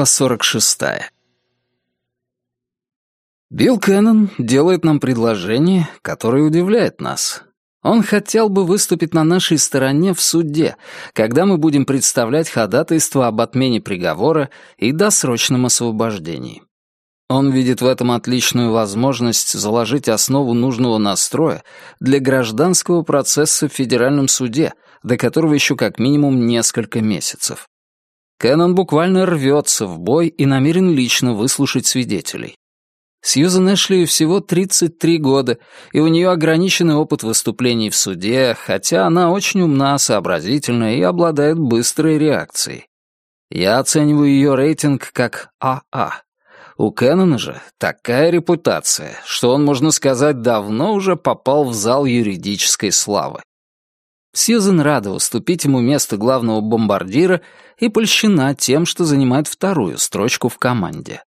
Глава 46. Билл Кеннон делает нам предложение, которое удивляет нас. Он хотел бы выступить на нашей стороне в суде, когда мы будем представлять ходатайство об отмене приговора и досрочном освобождении. Он видит в этом отличную возможность заложить основу нужного настроя для гражданского процесса в федеральном суде, до которого еще как минимум несколько месяцев. Кэннон буквально рвется в бой и намерен лично выслушать свидетелей. Сьюзен Эшли всего 33 года, и у нее ограниченный опыт выступлений в суде, хотя она очень умна, сообразительна и обладает быстрой реакцией. Я оцениваю ее рейтинг как АА. У Кэннона же такая репутация, что он, можно сказать, давно уже попал в зал юридической славы. Сьюзен рада уступить ему место главного бомбардира и польщена тем, что занимает вторую строчку в команде.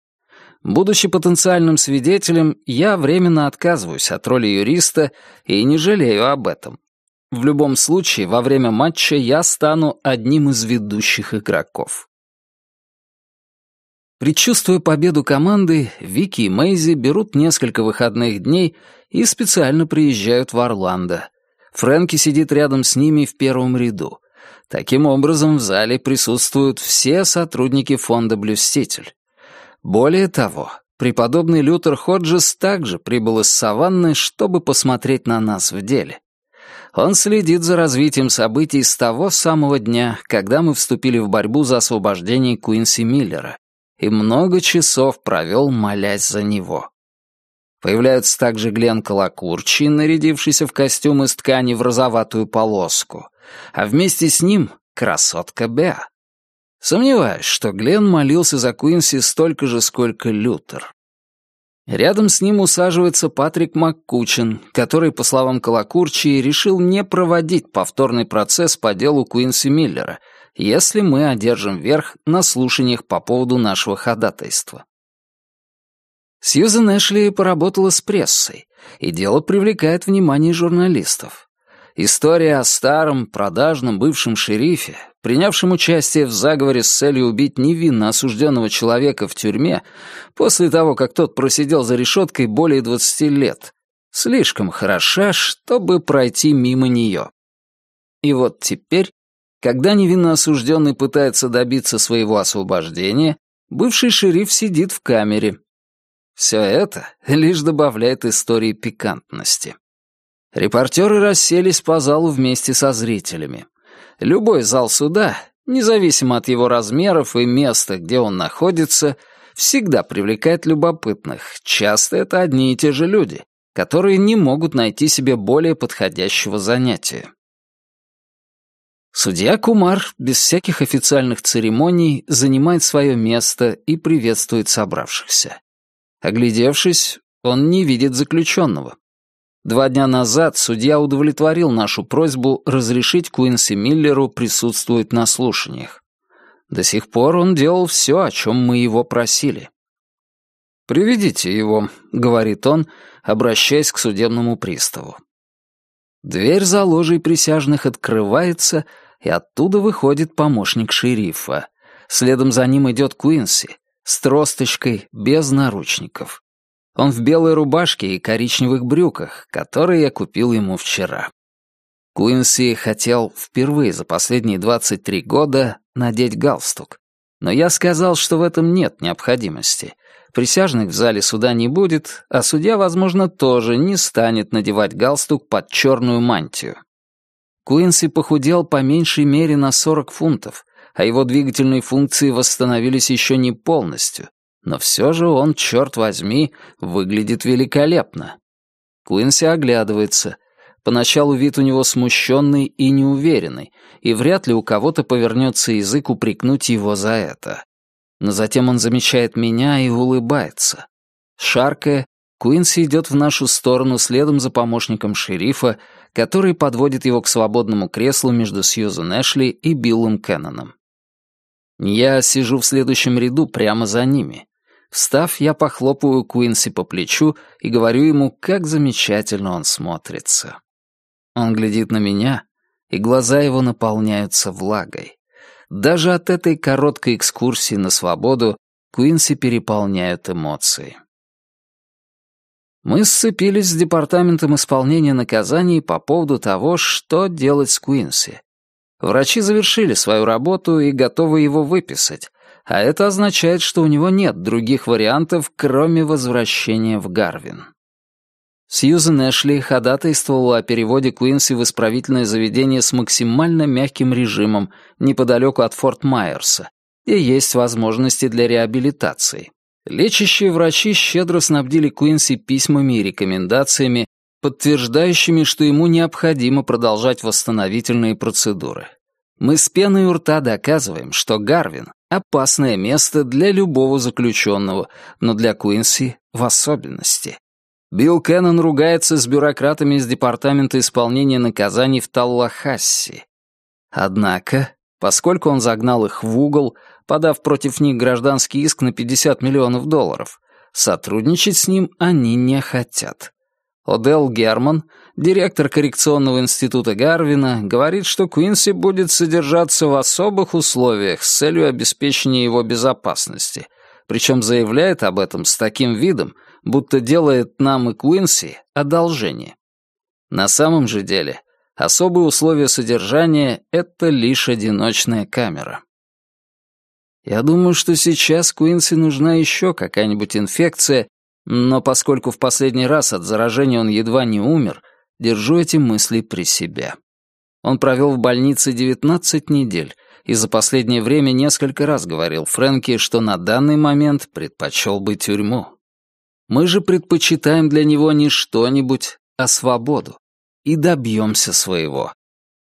Будучи потенциальным свидетелем, я временно отказываюсь от роли юриста и не жалею об этом. В любом случае, во время матча я стану одним из ведущих игроков. Предчувствуя победу команды, Вики и Мэйзи берут несколько выходных дней и специально приезжают в Орландо. Фрэнки сидит рядом с ними в первом ряду. Таким образом, в зале присутствуют все сотрудники фонда «Блюститель». Более того, преподобный Лютер Ходжес также прибыл из Саванны, чтобы посмотреть на нас в деле. Он следит за развитием событий с того самого дня, когда мы вступили в борьбу за освобождение Куинси Миллера, и много часов провел, молясь за него. Появляются также Глен Колокурчи, нарядившийся в костюм из ткани в розоватую полоску, а вместе с ним красотка Беа. Сомневаюсь, что Глен молился за Куинси столько же, сколько Лютер. Рядом с ним усаживается Патрик МакКучин, который, по словам Колокурчи, решил не проводить повторный процесс по делу Куинси Миллера, если мы одержим верх на слушаниях по поводу нашего ходатайства. Сьюзен Эшли поработала с прессой, и дело привлекает внимание журналистов. История о старом, продажном бывшем шерифе, принявшем участие в заговоре с целью убить невинно осужденного человека в тюрьме после того, как тот просидел за решеткой более 20 лет, слишком хороша, чтобы пройти мимо нее. И вот теперь, когда невинно осужденный пытается добиться своего освобождения, бывший шериф сидит в камере, все это лишь добавляет истории пикантности. Репортеры расселись по залу вместе со зрителями. Любой зал суда, независимо от его размеров и места, где он находится, всегда привлекает любопытных. Часто это одни и те же люди, которые не могут найти себе более подходящего занятия. Судья Кумар без всяких официальных церемоний занимает свое место и приветствует собравшихся. Оглядевшись, он не видит заключенного. Два дня назад судья удовлетворил нашу просьбу разрешить Куинси Миллеру присутствовать на слушаниях. До сих пор он делал все, о чем мы его просили. «Приведите его», — говорит он, обращаясь к судебному приставу. Дверь за ложей присяжных открывается, и оттуда выходит помощник шерифа. Следом за ним идет Куинси, с тросточкой, без наручников. Он в белой рубашке и коричневых брюках, которые я купил ему вчера. Куинси хотел впервые за последние 23 года надеть галстук. Но я сказал, что в этом нет необходимости. Присяжных в зале суда не будет, а судья, возможно, тоже не станет надевать галстук под черную мантию. Куинси похудел по меньшей мере на 40 фунтов, а его двигательные функции восстановились еще не полностью, но все же он, черт возьми, выглядит великолепно. Куинси оглядывается. Поначалу вид у него смущенный и неуверенный, и вряд ли у кого-то повернется язык упрекнуть его за это. Но затем он замечает меня и улыбается. Шаркая, Куинси идет в нашу сторону следом за помощником шерифа, который подводит его к свободному креслу между Сьюзен Эшли и Биллом Кенноном. Я сижу в следующем ряду прямо за ними. Встав, я похлопываю Куинси по плечу и говорю ему, как замечательно он смотрится. Он глядит на меня, и глаза его наполняются влагой. даже от этой короткой экскурсии на свободу Куинси переполняют эмоции. Мы сцепились с Департаментом исполнения наказаний по поводу того, что делать с Куинси. Врачи завершили свою работу и готовы его выписать, а это означает, что у него нет других вариантов, кроме возвращения в Гарвин. Сьюзен Эшли ходатайствовала о переводе Куинси в исправительное заведение с максимально мягким режимом неподалеку от Форт Майерса, где есть возможности для реабилитации. Лечащие врачи щедро снабдили Куинси письмами и рекомендациями, подтверждающими, что ему необходимо продолжать восстановительные процедуры. Мы с пеной у рта доказываем, что Гарвин — опасное место для любого заключенного, но для Куинси в особенности. Билл Кеннон ругается с бюрократами из Департамента исполнения наказаний в Таллахасси. Однако, поскольку он загнал их в угол, подав против них гражданский иск на 50 миллионов долларов, сотрудничать с ним они не хотят. Одел Герман, директор коррекционного института Гарвина, говорит, что Куинси будет содержаться в особых условиях с целью обеспечения его безопасности, причем заявляет об этом с таким видом, будто делает нам и Куинси одолжение. На самом же деле, особые условия содержания — это лишь одиночная камера. Я думаю, что сейчас Куинси нужна еще какая-нибудь инфекция, но поскольку в последний раз от заражения он едва не умер, держу эти мысли при себе. Он провел в больнице 19 недель, и за последнее время несколько раз говорил Фрэнки, что на данный момент предпочел бы тюрьму. Мы же предпочитаем для него не что-нибудь, а свободу. И добьемся своего.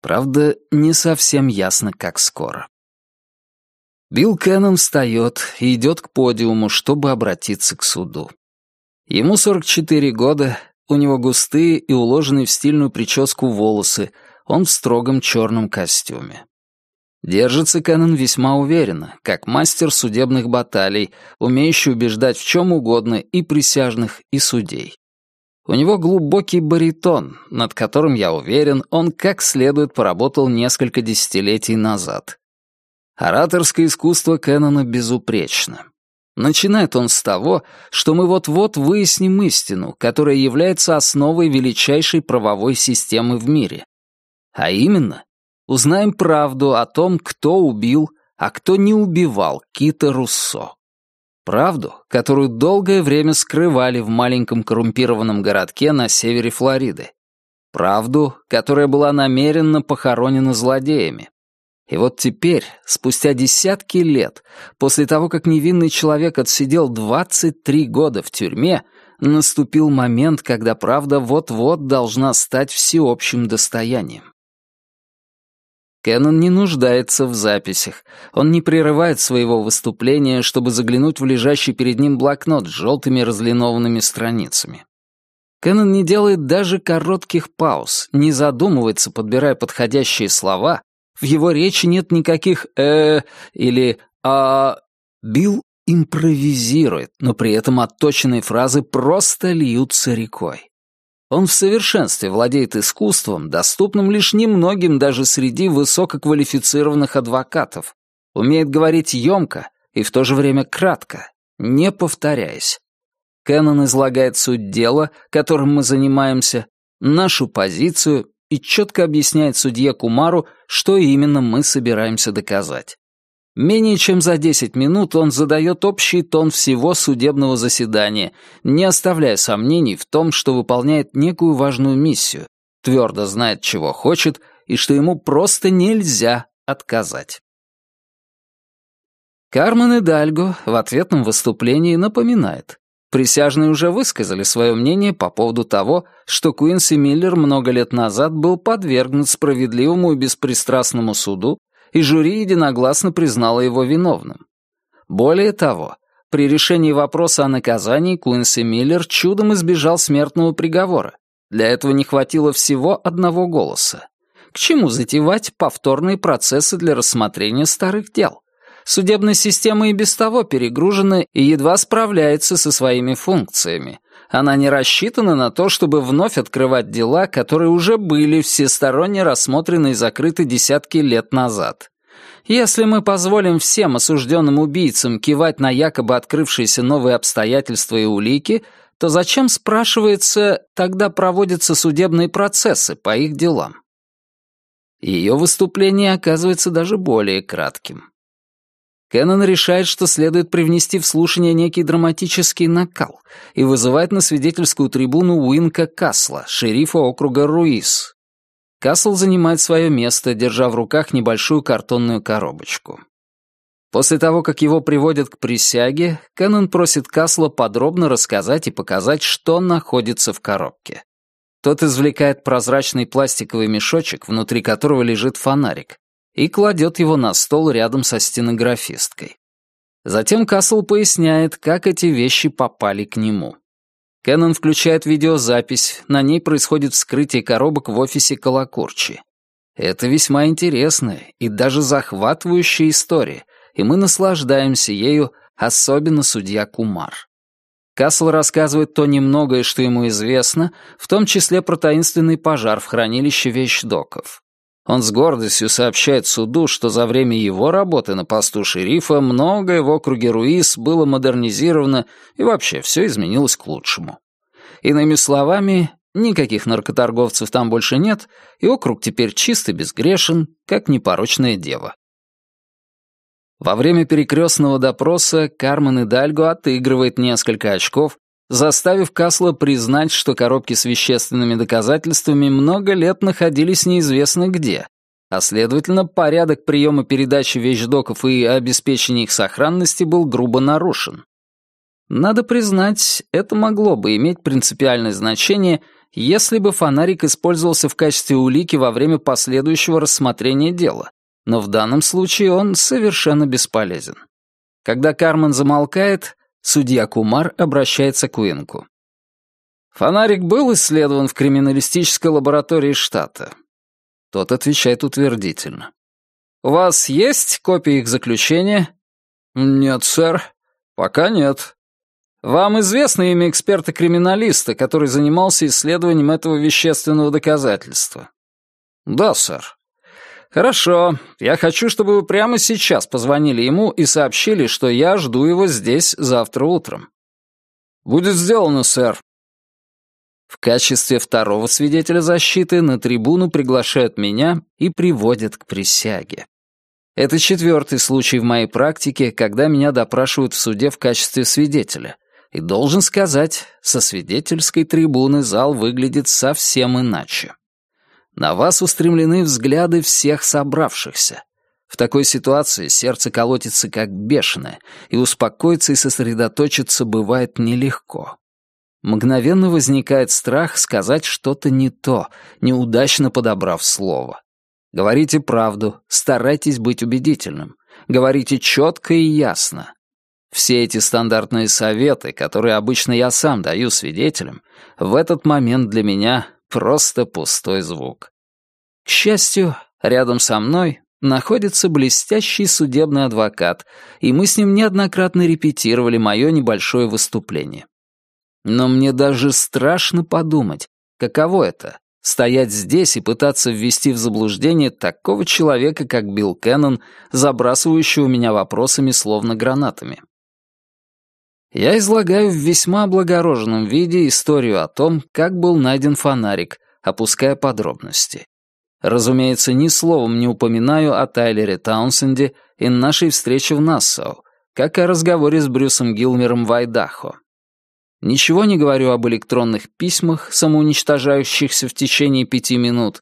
Правда, не совсем ясно, как скоро. Билл Кеннон встает и идет к подиуму, чтобы обратиться к суду. Ему 44 года, у него густые и уложенные в стильную прическу волосы, он в строгом черном костюме. Держится Кэннон весьма уверенно, как мастер судебных баталий, умеющий убеждать в чем угодно и присяжных, и судей. У него глубокий баритон, над которым, я уверен, он как следует поработал несколько десятилетий назад. Ораторское искусство Кэннона безупречно. Начинает он с того, что мы вот-вот выясним истину, которая является основой величайшей правовой системы в мире. А именно, узнаем правду о том, кто убил, а кто не убивал Кита Руссо. Правду, которую долгое время скрывали в маленьком коррумпированном городке на севере Флориды. Правду, которая была намеренно похоронена злодеями. И вот теперь, спустя десятки лет, после того, как невинный человек отсидел 23 года в тюрьме, наступил момент, когда правда вот-вот должна стать всеобщим достоянием. Кеннон не нуждается в записях. Он не прерывает своего выступления, чтобы заглянуть в лежащий перед ним блокнот с желтыми разлинованными страницами. Кеннон не делает даже коротких пауз, не задумывается, подбирая подходящие слова. В его речи нет никаких «э» или «а». Билл импровизирует, но при этом отточенные фразы просто льются рекой. Он в совершенстве владеет искусством, доступным лишь немногим даже среди высококвалифицированных адвокатов. Умеет говорить емко и в то же время кратко, не повторяясь. Кэннон излагает суть дела, которым мы занимаемся, нашу позицию и четко объясняет судье Кумару, что именно мы собираемся доказать. Менее чем за 10 минут он задает общий тон всего судебного заседания, не оставляя сомнений в том, что выполняет некую важную миссию, твердо знает, чего хочет, и что ему просто нельзя отказать. Кармен и Дальго в ответном выступлении напоминает. Присяжные уже высказали свое мнение по поводу того, что Куинси Миллер много лет назад был подвергнут справедливому и беспристрастному суду и жюри единогласно признало его виновным. Более того, при решении вопроса о наказании Куинси Миллер чудом избежал смертного приговора. Для этого не хватило всего одного голоса. К чему затевать повторные процессы для рассмотрения старых дел? Судебная система и без того перегружена и едва справляется со своими функциями. Она не рассчитана на то, чтобы вновь открывать дела, которые уже были всесторонне рассмотрены и закрыты десятки лет назад. Если мы позволим всем осужденным убийцам кивать на якобы открывшиеся новые обстоятельства и улики, то зачем, спрашивается, тогда проводятся судебные процессы по их делам? Ее выступление оказывается даже более кратким. Кеннон решает, что следует привнести в слушание некий драматический накал и вызывает на свидетельскую трибуну Уинка Касла, шерифа округа Руис. Касл занимает свое место, держа в руках небольшую картонную коробочку. После того, как его приводят к присяге, Кеннон просит Касла подробно рассказать и показать, что находится в коробке. Тот извлекает прозрачный пластиковый мешочек, внутри которого лежит фонарик, и кладет его на стол рядом со стенографисткой. Затем Касл поясняет, как эти вещи попали к нему. Кеннон включает видеозапись, на ней происходит вскрытие коробок в офисе Колокурчи. Это весьма интересная и даже захватывающая история, и мы наслаждаемся ею, особенно судья Кумар. Касл рассказывает то немногое, что ему известно, в том числе про таинственный пожар в хранилище вещдоков. Он с гордостью сообщает суду, что за время его работы на посту шерифа многое в округе Руис было модернизировано и вообще все изменилось к лучшему. Иными словами, никаких наркоторговцев там больше нет, и округ теперь чист и безгрешен, как непорочная дева. Во время перекрестного допроса Кармен Идальго отыгрывает несколько очков, заставив Касла признать, что коробки с вещественными доказательствами много лет находились неизвестно где, а следовательно, порядок приема передачи вещдоков и обеспечения их сохранности был грубо нарушен. Надо признать, это могло бы иметь принципиальное значение, если бы фонарик использовался в качестве улики во время последующего рассмотрения дела, но в данном случае он совершенно бесполезен. Когда Кармен замолкает, судья Кумар обращается к Уинку. «Фонарик был исследован в криминалистической лаборатории штата?» Тот отвечает утвердительно. «У вас есть копии их заключения?» «Нет, сэр. Пока нет». «Вам известно имя эксперта-криминалиста, который занимался исследованием этого вещественного доказательства?» «Да, сэр». «Хорошо. Я хочу, чтобы вы прямо сейчас позвонили ему и сообщили, что я жду его здесь завтра утром». «Будет сделано, сэр». В качестве второго свидетеля защиты на трибуну приглашают меня и приводят к присяге. Это четвертый случай в моей практике, когда меня допрашивают в суде в качестве свидетеля. И должен сказать, со свидетельской трибуны зал выглядит совсем иначе. На вас устремлены взгляды всех собравшихся. В такой ситуации сердце колотится как бешеное, и успокоиться и сосредоточиться бывает нелегко. Мгновенно возникает страх сказать что-то не то, неудачно подобрав слово. Говорите правду, старайтесь быть убедительным. Говорите четко и ясно. Все эти стандартные советы, которые обычно я сам даю свидетелям, в этот момент для меня просто пустой звук. К счастью, рядом со мной находится блестящий судебный адвокат, и мы с ним неоднократно репетировали мое небольшое выступление. Но мне даже страшно подумать, каково это — стоять здесь и пытаться ввести в заблуждение такого человека, как Билл Кеннон, забрасывающего меня вопросами словно гранатами. Я излагаю в весьма облагороженном виде историю о том, как был найден фонарик, опуская подробности. Разумеется, ни словом не упоминаю о Тайлере Таунсенде и нашей встрече в Нассау, как и о разговоре с Брюсом Гилмером в Айдахо. Ничего не говорю об электронных письмах, самоуничтожающихся в течение пяти минут,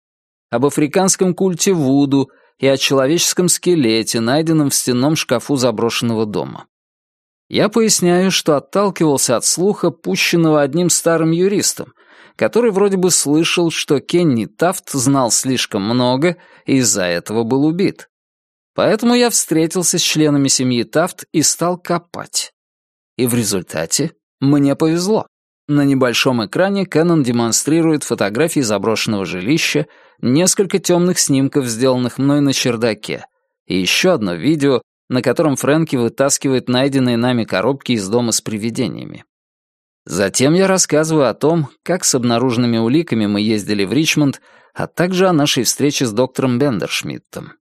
об африканском культе Вуду и о человеческом скелете, найденном в стенном шкафу заброшенного дома. Я поясняю, что отталкивался от слуха, пущенного одним старым юристом, который вроде бы слышал, что Кенни Тафт знал слишком много и из-за этого был убит. Поэтому я встретился с членами семьи Тафт и стал копать. И в результате мне повезло. На небольшом экране Кэнон демонстрирует фотографии заброшенного жилища, несколько темных снимков, сделанных мной на чердаке, и еще одно видео, на котором Фрэнки вытаскивает найденные нами коробки из дома с привидениями. Затем я рассказываю о том, как с обнаруженными уликами мы ездили в Ричмонд, а также о нашей встрече с доктором Бендершмидтом.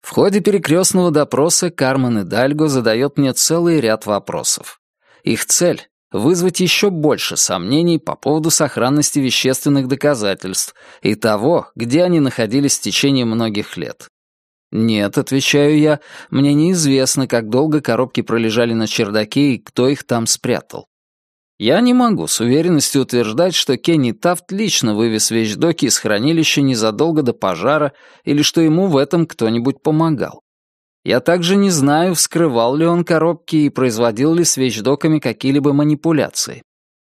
В ходе перекрестного допроса Кармен и Дальго задает мне целый ряд вопросов. Их цель — вызвать еще больше сомнений по поводу сохранности вещественных доказательств и того, где они находились в течение многих лет. «Нет», — отвечаю я, — «мне неизвестно, как долго коробки пролежали на чердаке и кто их там спрятал. Я не могу с уверенностью утверждать, что Кенни Тафт лично вывез вещдоки из хранилища незадолго до пожара или что ему в этом кто-нибудь помогал. Я также не знаю, вскрывал ли он коробки и производил ли с вещдоками какие-либо манипуляции.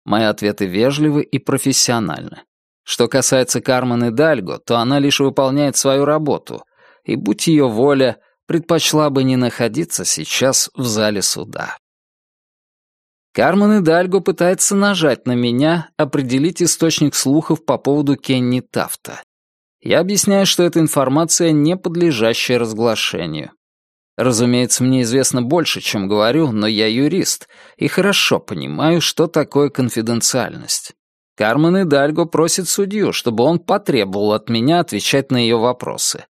Мои ответы вежливы и профессиональны. Что касается Кармен Дальго, то она лишь выполняет свою работу, и, будь ее воля, предпочла бы не находиться сейчас в зале суда. Кармен Идальго пытается нажать на меня, определить источник слухов по поводу Кенни Тафта. Я объясняю, что эта информация не подлежащая разглашению. Разумеется, мне известно больше, чем говорю, но я юрист и хорошо понимаю, что такое конфиденциальность. Кармен Идальго просит судью, чтобы он потребовал от меня отвечать на ее вопросы.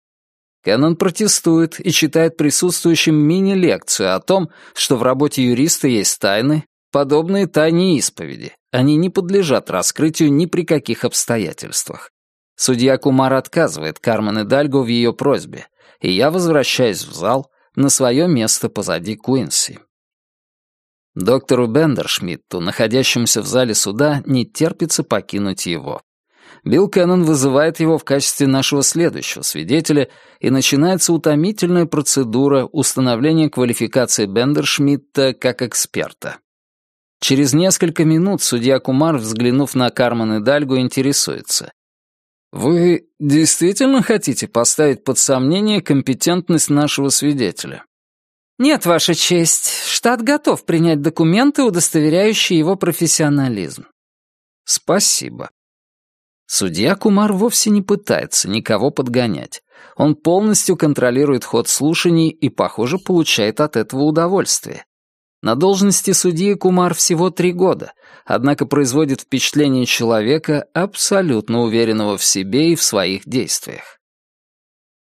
Кеннон протестует и читает присутствующим мини-лекцию о том, что в работе юриста есть тайны, Подобные тайне исповеди. Они не подлежат раскрытию ни при каких обстоятельствах. Судья Кумар отказывает Кармен и Дальго в ее просьбе, и я возвращаюсь в зал на свое место позади Куинси. Доктору Бендершмитту, находящемуся в зале суда, не терпится покинуть его. Билл Кеннон вызывает его в качестве нашего следующего свидетеля, и начинается утомительная процедура установления квалификации Бендершмитта как эксперта. Через несколько минут судья Кумар, взглянув на Кармен и Дальгу, интересуется. «Вы действительно хотите поставить под сомнение компетентность нашего свидетеля?» «Нет, Ваша честь. Штат готов принять документы, удостоверяющие его профессионализм». «Спасибо». Судья Кумар вовсе не пытается никого подгонять. Он полностью контролирует ход слушаний и, похоже, получает от этого удовольствие. На должности судьи Кумар всего три года, однако производит впечатление человека, абсолютно уверенного в себе и в своих действиях.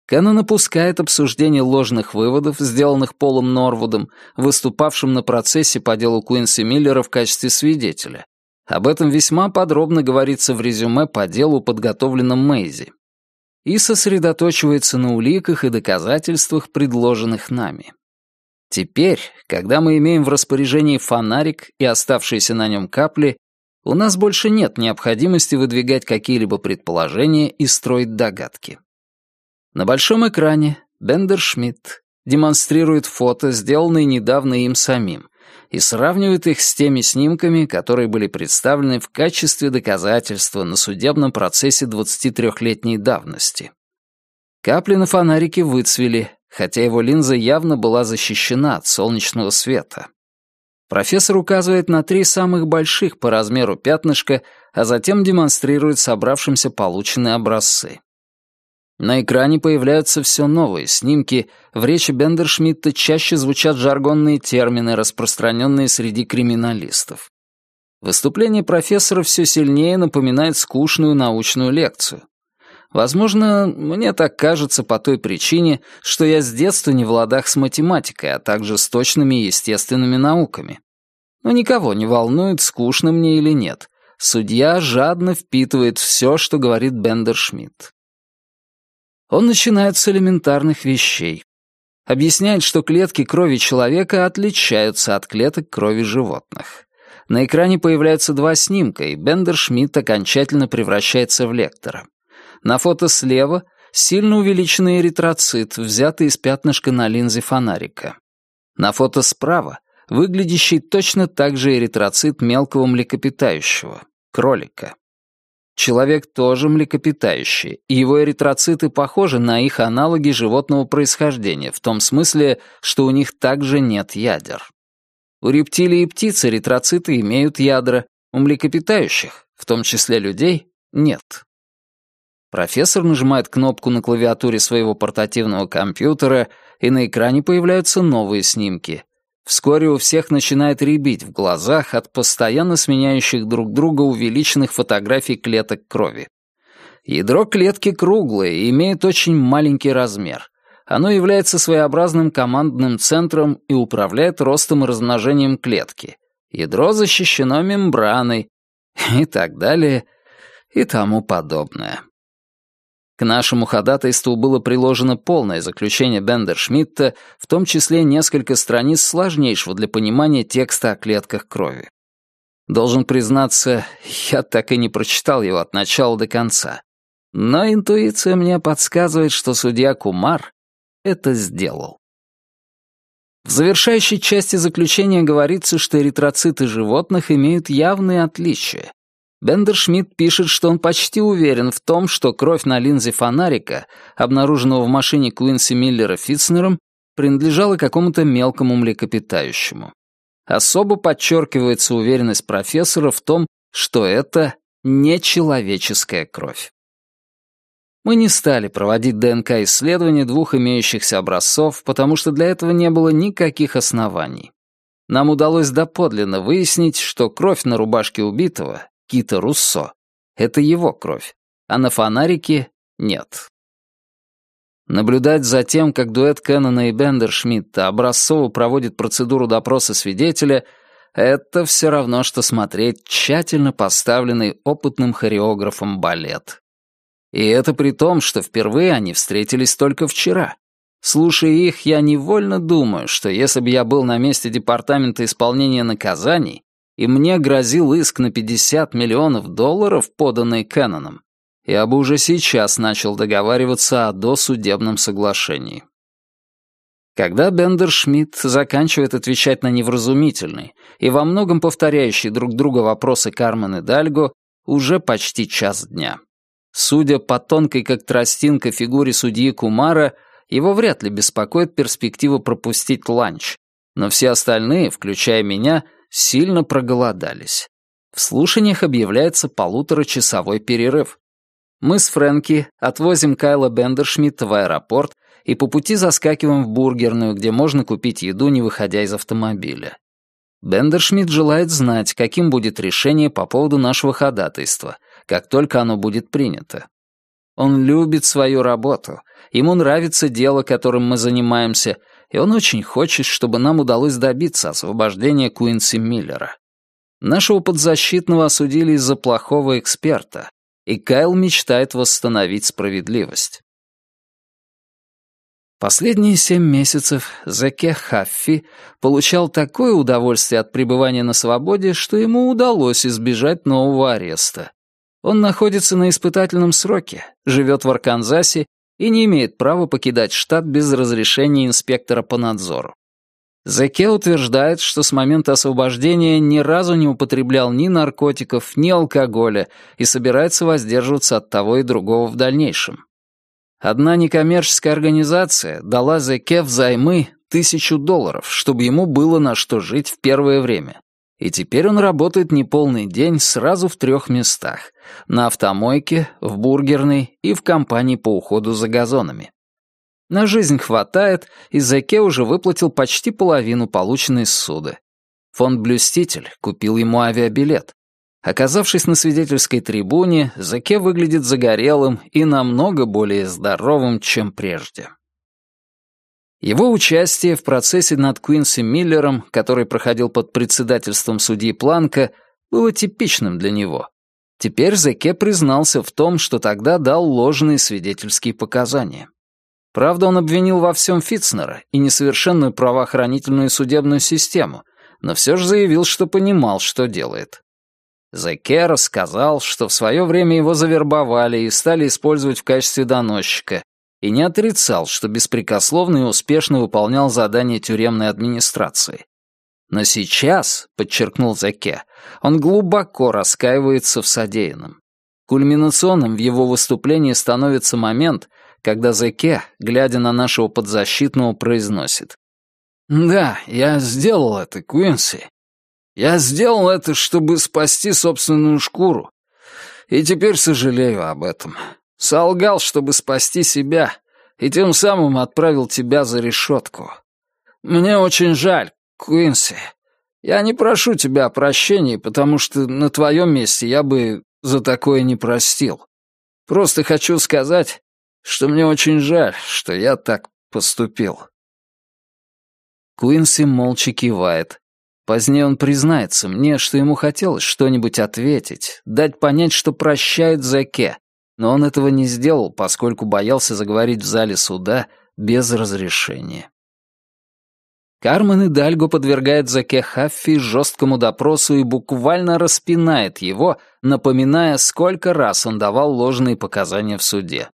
Кэннон опускает обсуждение ложных выводов, сделанных Полом Норвудом, выступавшим на процессе по делу Куинси Миллера в качестве свидетеля. Об этом весьма подробно говорится в резюме по делу, подготовленном Мэйзи. И сосредоточивается на уликах и доказательствах, предложенных нами. Теперь, когда мы имеем в распоряжении фонарик и оставшиеся на нем капли, у нас больше нет необходимости выдвигать какие-либо предположения и строить догадки. На большом экране Бендер Шмидт демонстрирует фото, сделанные недавно им самим, и сравнивает их с теми снимками, которые были представлены в качестве доказательства на судебном процессе 23-летней давности. Капли на фонарике выцвели, хотя его линза явно была защищена от солнечного света. Профессор указывает на три самых больших по размеру пятнышка, а затем демонстрирует собравшимся полученные образцы. На экране появляются все новые снимки, в речи Бендершмитта чаще звучат жаргонные термины, распространенные среди криминалистов. Выступление профессора все сильнее напоминает скучную научную лекцию. Возможно, мне так кажется по той причине, что я с детства не в ладах с математикой, а также с точными естественными науками. Но никого не волнует, скучно мне или нет. Судья жадно впитывает все, что говорит Бендершмидт. Он начинает с элементарных вещей. Объясняет, что клетки крови человека отличаются от клеток крови животных. На экране появляются два снимка, и Бендершмидт окончательно превращается в лектора. На фото слева сильно увеличенный эритроцит, взятый из пятнышка на линзе фонарика. На фото справа выглядящий точно так же эритроцит мелкого млекопитающего, кролика. Человек тоже млекопитающий, и его эритроциты похожи на их аналоги животного происхождения, в том смысле, что у них также нет ядер. У рептилий и птиц эритроциты имеют ядра, у млекопитающих, в том числе людей, нет. Профессор нажимает кнопку на клавиатуре своего портативного компьютера, и на экране появляются новые снимки. Вскоре у всех начинает рябить в глазах от постоянно сменяющих друг друга увеличенных фотографий клеток крови. Ядро клетки круглое и имеет очень маленький размер. Оно является своеобразным командным центром и управляет ростом и размножением клетки. Ядро защищено мембраной и так далее и тому подобное. К нашему ходатайству было приложено полное заключение Бендершмитта, в том числе несколько страниц сложнейшего для понимания текста о клетках крови. Должен признаться, я так и не прочитал его от начала до конца. Но интуиция мне подсказывает, что судья Кумар это сделал. В завершающей части заключения говорится, что эритроциты животных имеют явные отличия. Бендершмидт пишет, что он почти уверен в том, что кровь на линзе фонарика, обнаруженного в машине Куинси Миллера Фитцнером, принадлежала какому-то мелкому млекопитающему. Особо подчеркивается уверенность профессора в том, что это нечеловеческая кровь. Мы не стали проводить ДНК-исследование двух имеющихся образцов, потому что для этого не было никаких оснований. Нам удалось доподлинно выяснить, что кровь на рубашке убитого, Кита Руссо, это его кровь, а на фонарике нет. Наблюдать за тем, как дуэт Кеннона и Бендершмитта образцово проводит процедуру допроса свидетеля, это все равно, что смотреть тщательно поставленный опытным хореографом балет. И это при том, что впервые они встретились только вчера. Слушая их, я невольно думаю, что если бы я был на месте Департамента исполнения наказаний, и мне грозил иск на 50 миллионов долларов, поданный Кэнноном, я бы уже сейчас начал договариваться о досудебном соглашении. Когда Бендер Шмидт заканчивает отвечать на невразумительные и во многом повторяющие друг друга вопросы Кармен и Дальго, уже почти час дня. Судя по тонкой как тростинка фигуре судьи Кумара, его вряд ли беспокоит перспектива пропустить ланч, но все остальные, включая меня, сильно проголодались. В слушаниях объявляется полуторачасовой перерыв. Мы с Фрэнки отвозим Кайла Бендершмитта в аэропорт и по пути заскакиваем в бургерную, где можно купить еду, не выходя из автомобиля. Бендершмидт желает знать, каким будет решение по поводу нашего ходатайства, как только оно будет принято. Он любит свою работу, ему нравится дело, которым мы занимаемся, и он очень хочет, чтобы нам удалось добиться освобождения Куинси Миллера. Нашего подзащитного осудили из-за плохого эксперта, и Кайл мечтает восстановить справедливость. Последние семь месяцев Зеке Хаффи получал такое удовольствие от пребывания на свободе, что ему удалось избежать нового ареста. Он находится на испытательном сроке, живет в Арканзасе и не имеет права покидать штат без разрешения инспектора по надзору. Зеке утверждает, что с момента освобождения ни разу не употреблял ни наркотиков, ни алкоголя и собирается воздерживаться от того и другого в дальнейшем. Одна некоммерческая организация дала Зеке взаймы тысячу долларов, чтобы ему было на что жить в первое время. И теперь он работает неполный день сразу в трех местах. На автомойке, в бургерной и в компании по уходу за газонами. На жизнь хватает, и Зеке уже выплатил почти половину полученной суды. Фонд «Блюститель» купил ему авиабилет. Оказавшись на свидетельской трибуне, Заке выглядит загорелым и намного более здоровым, чем прежде. Его участие в процессе над Куинси Миллером, который проходил под председательством судьи Планка, было типичным для него. Теперь Заке признался в том, что тогда дал ложные свидетельские показания. Правда, он обвинил во всем Фитцнера и несовершенную правоохранительную судебную систему, но все же заявил, что понимал, что делает. Зеке рассказал, что в свое время его завербовали и стали использовать в качестве доносчика, и не отрицал, что беспрекословно и успешно выполнял задания тюремной администрации. Но сейчас, подчеркнул Зеке, он глубоко раскаивается в содеянном. Кульминационным в его выступлении становится момент, когда Зеке, глядя на нашего подзащитного, произносит. «Да, я сделал это, Куинси. Я сделал это, чтобы спасти собственную шкуру. И теперь сожалею об этом. Солгал, чтобы спасти себя, и тем самым отправил тебя за решетку. Мне очень жаль, Куинси. Я не прошу тебя о прощении, потому что на твоем месте я бы за такое не простил. Просто хочу сказать, что мне очень жаль, что я так поступил. Куинси молча кивает. Позднее он признается мне, что ему хотелось что-нибудь ответить, дать понять, что прощает Заке, но он этого не сделал, поскольку боялся заговорить в зале суда без разрешения. Кармен и Дальго подвергает Заке Хаффи жесткому допросу и буквально распинает его, напоминая, сколько раз он давал ложные показания в суде.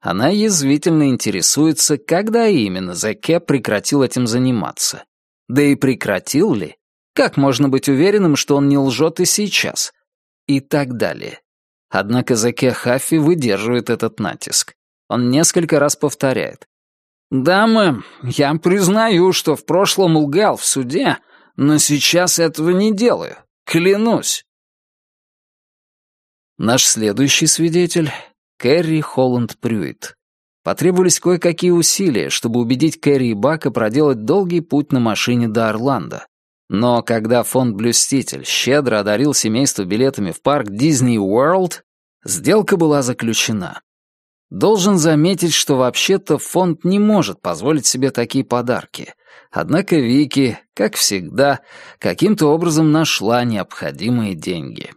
Она язвительно интересуется, когда именно Заке прекратил этим заниматься. Да и прекратил ли? Как можно быть уверенным, что он не лжет и сейчас? И так далее. Однако Заке Хаффи выдерживает этот натиск. Он несколько раз повторяет. «Да, мэм, я признаю, что в прошлом лгал в суде, но сейчас этого не делаю. Клянусь». Наш следующий свидетель Кэрри Холланд Прюит. Потребовались кое-какие усилия, чтобы убедить Кэрри и Бака проделать долгий путь на машине до Орландо. Но когда фонд «Блюститель» щедро одарил семейство билетами в парк Disney World, сделка была заключена. Должен заметить, что вообще-то фонд не может позволить себе такие подарки. Однако Вики, как всегда, каким-то образом нашла необходимые деньги.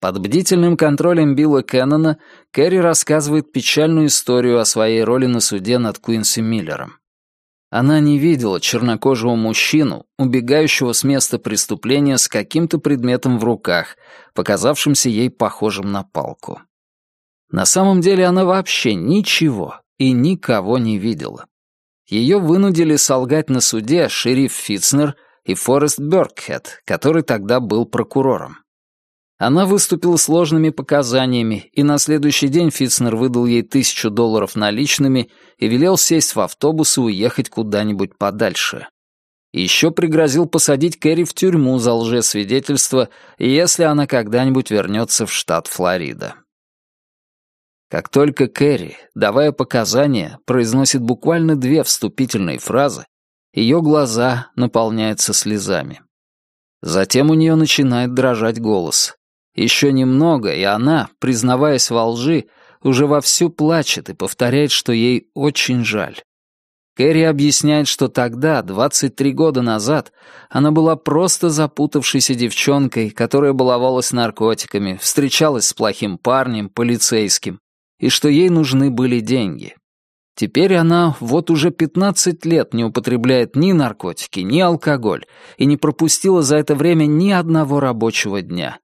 Под бдительным контролем Билла Кеннона Кэрри рассказывает печальную историю о своей роли на суде над Куинси Миллером. Она не видела чернокожего мужчину, убегающего с места преступления с каким-то предметом в руках, показавшимся ей похожим на палку. На самом деле она вообще ничего и никого не видела. Ее вынудили солгать на суде шериф Фитцнер и Форест Бёркхед, который тогда был прокурором. Она выступила сложными показаниями, и на следующий день Фитцнер выдал ей тысячу долларов наличными и велел сесть в автобус и уехать куда-нибудь подальше. еще пригрозил посадить Кэрри в тюрьму за лжесвидетельство, если она когда-нибудь вернется в штат Флорида. Как только Кэрри, давая показания, произносит буквально две вступительные фразы, ее глаза наполняются слезами. Затем у нее начинает дрожать голос. Еще немного, и она, признаваясь во лжи, уже вовсю плачет и повторяет, что ей очень жаль. Кэрри объясняет, что тогда, 23 года назад, она была просто запутавшейся девчонкой, которая баловалась наркотиками, встречалась с плохим парнем, полицейским, и что ей нужны были деньги. Теперь она вот уже 15 лет не употребляет ни наркотики, ни алкоголь и не пропустила за это время ни одного рабочего дня.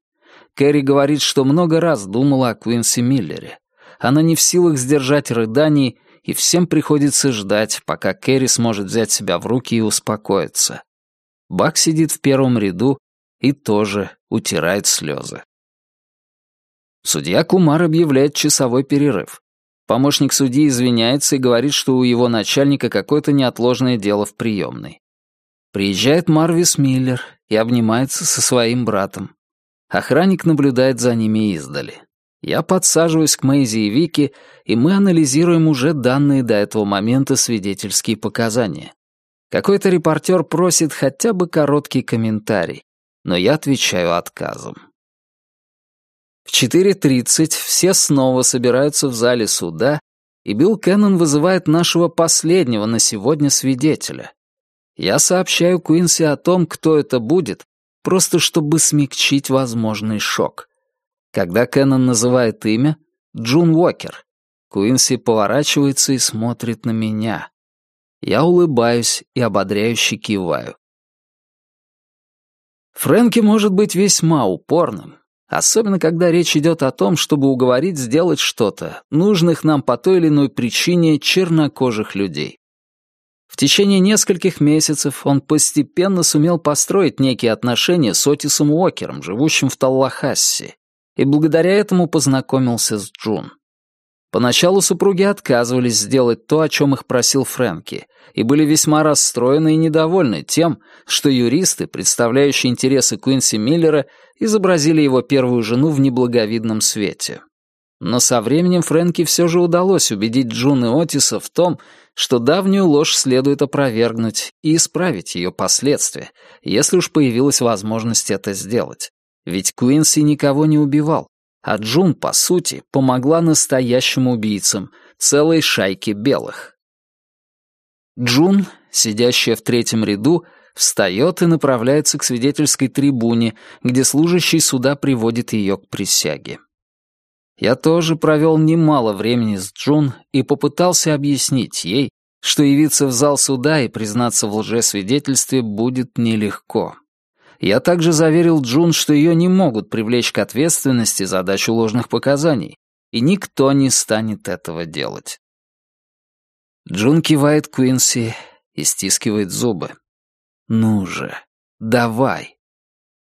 Кэрри говорит, что много раз думала о Куинси Миллере. Она не в силах сдержать рыданий, и всем приходится ждать, пока Кэрри сможет взять себя в руки и успокоиться. Бак сидит в первом ряду и тоже утирает слезы. Судья Кумар объявляет часовой перерыв. Помощник судьи извиняется и говорит, что у его начальника какое-то неотложное дело в приемной. Приезжает Марвис Миллер и обнимается со своим братом. Охранник наблюдает за ними издали. Я подсаживаюсь к Мэйзи и Вики, и мы анализируем уже данные до этого момента свидетельские показания. Какой-то репортер просит хотя бы короткий комментарий, но я отвечаю отказом. В 4.30 все снова собираются в зале суда, и Билл Кеннон вызывает нашего последнего на сегодня свидетеля. Я сообщаю Куинси о том, кто это будет, просто чтобы смягчить возможный шок. Когда Кеннон называет имя, Джун Уокер, Куинси поворачивается и смотрит на меня. Я улыбаюсь и ободряюще киваю. Фрэнки может быть весьма упорным, особенно когда речь идет о том, чтобы уговорить сделать что-то, нужных нам по той или иной причине чернокожих людей. В течение нескольких месяцев он постепенно сумел построить некие отношения с Отисом Уокером, живущим в Таллахассе, и благодаря этому познакомился с Джун. Поначалу супруги отказывались сделать то, о чем их просил Фрэнки, и были весьма расстроены и недовольны тем, что юристы, представляющие интересы Куинси Миллера, изобразили его первую жену в неблаговидном свете. Но со временем Фрэнки все же удалось убедить Джун и Отиса в том, что давнюю ложь следует опровергнуть и исправить ее последствия, если уж появилась возможность это сделать. Ведь Куинси никого не убивал, а Джун, по сути, помогла настоящим убийцам, целой шайке белых. Джун, сидящая в третьем ряду, встает и направляется к свидетельской трибуне, где служащий суда приводит ее к присяге. Я тоже провел немало времени с Джун и попытался объяснить ей, что явиться в зал суда и признаться в лжесвидетельстве будет нелегко. Я также заверил Джун, что ее не могут привлечь к ответственности за дачу ложных показаний, и никто не станет этого делать. Джун кивает Куинси и стискивает зубы. «Ну же, давай!»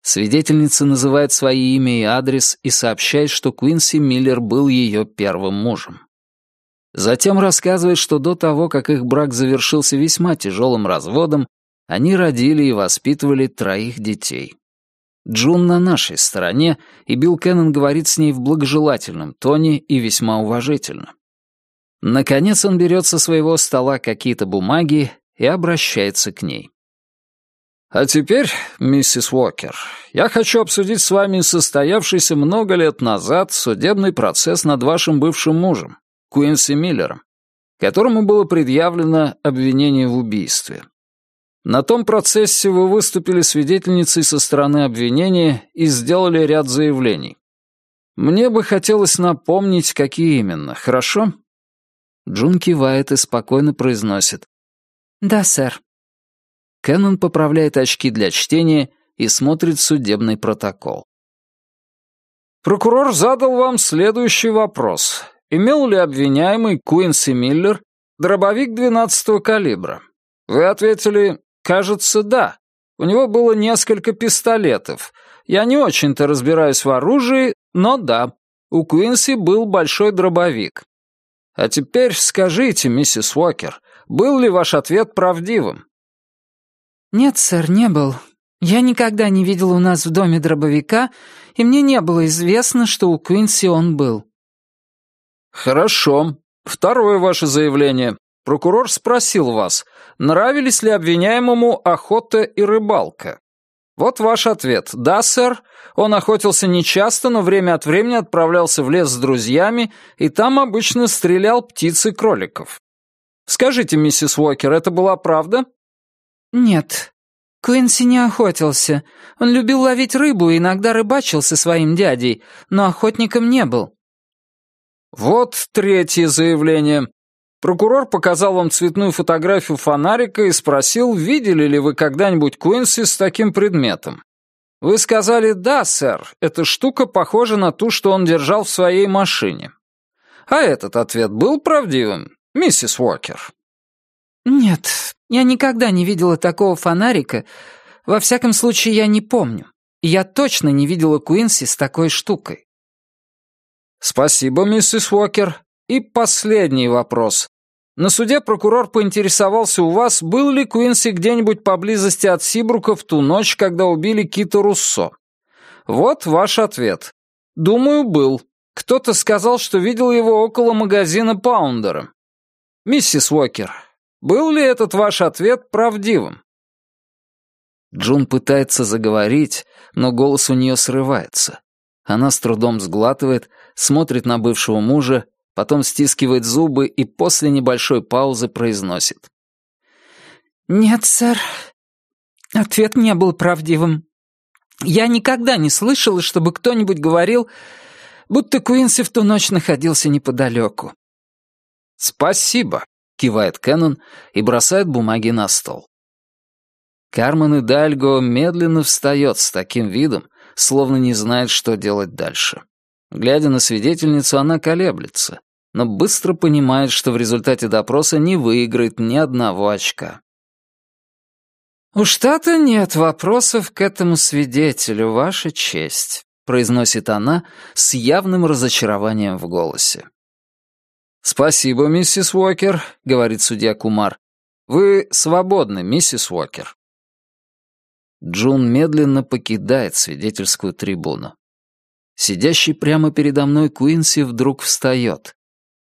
Свидетельница называет свои имя и адрес и сообщает, что Куинси Миллер был ее первым мужем. Затем рассказывает, что до того, как их брак завершился весьма тяжелым разводом, они родили и воспитывали троих детей. Джун на нашей стороне, и Билл Кеннон говорит с ней в благожелательном тоне и весьма уважительно. Наконец он берет со своего стола какие-то бумаги и обращается к ней. «А теперь, миссис Уокер, я хочу обсудить с вами состоявшийся много лет назад судебный процесс над вашим бывшим мужем, Куинси Миллером, которому было предъявлено обвинение в убийстве. На том процессе вы выступили свидетельницей со стороны обвинения и сделали ряд заявлений. Мне бы хотелось напомнить, какие именно, хорошо?» Джун кивает и спокойно произносит. «Да, сэр». Кэннон поправляет очки для чтения и смотрит судебный протокол. Прокурор задал вам следующий вопрос. Имел ли обвиняемый Куинси Миллер дробовик 12-го калибра? Вы ответили, кажется, да. У него было несколько пистолетов. Я не очень-то разбираюсь в оружии, но да, у Куинси был большой дробовик. А теперь скажите, миссис Уокер, был ли ваш ответ правдивым? «Нет, сэр, не был. Я никогда не видел у нас в доме дробовика, и мне не было известно, что у Куинси он был». «Хорошо. Второе ваше заявление. Прокурор спросил вас, нравились ли обвиняемому охота и рыбалка. Вот ваш ответ. Да, сэр. Он охотился нечасто, но время от времени отправлялся в лес с друзьями, и там обычно стрелял птиц и кроликов. Скажите, миссис Уокер, это была правда? «Нет. Куинси не охотился. Он любил ловить рыбу и иногда рыбачил со своим дядей, но охотником не был». «Вот третье заявление. Прокурор показал вам цветную фотографию фонарика и спросил, видели ли вы когда-нибудь Куинси с таким предметом. Вы сказали «да, сэр, эта штука похожа на ту, что он держал в своей машине». А этот ответ был правдивым, миссис Уокер? «Нет, я никогда не видела такого фонарика. Во всяком случае, я не помню. Я точно не видела Куинси с такой штукой». «Спасибо, миссис Уокер. И последний вопрос. На суде прокурор поинтересовался у вас, был ли Куинси где-нибудь поблизости от Сибрука в ту ночь, когда убили Кита Руссо. Вот ваш ответ. Думаю, был. Кто-то сказал, что видел его около магазина Паундера. Миссис Уокер, был ли этот ваш ответ правдивым?» Джун пытается заговорить, но голос у нее срывается. Она с трудом сглатывает, смотрит на бывшего мужа, потом стискивает зубы и после небольшой паузы произносит. «Нет, сэр, ответ не был правдивым. Я никогда не слышала, чтобы кто-нибудь говорил, будто Куинси в ту ночь находился неподалеку». «Спасибо», — кивает Кэннон и бросает бумаги на стол. Кармен Идальго медленно встает с таким видом, словно не знает, что делать дальше. Глядя на свидетельницу, она колеблется, но быстро понимает, что в результате допроса не выиграет ни одного очка. «У штата нет вопросов к этому свидетелю, Ваша честь», — произносит она с явным разочарованием в голосе. «Спасибо, миссис Уокер», — говорит судья Кумар. «Вы свободны, миссис Уокер». Джун медленно покидает свидетельскую трибуну. Сидящий прямо передо мной Куинси вдруг встает.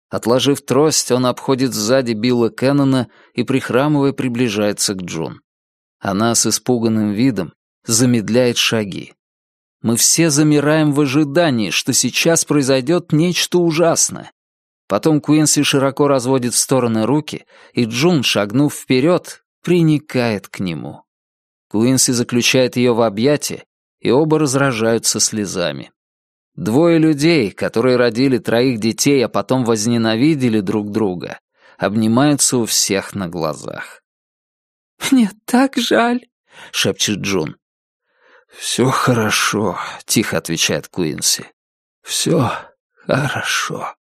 Отложив трость, он обходит сзади Билла Кеннона и, прихрамывая, приближается к Джун. Она с испуганным видом замедляет шаги. Мы все замираем в ожидании, что сейчас произойдет нечто ужасное. Потом Куинси широко разводит в стороны руки, и Джун, шагнув вперед, приникает к нему. Куинси заключает ее в объятия, и оба разражаются слезами. Двое людей, которые родили троих детей, а потом возненавидели друг друга, обнимаются у всех на глазах. «Мне так жаль», — шепчет Джун. «Все хорошо», — тихо отвечает Куинси. «Все хорошо».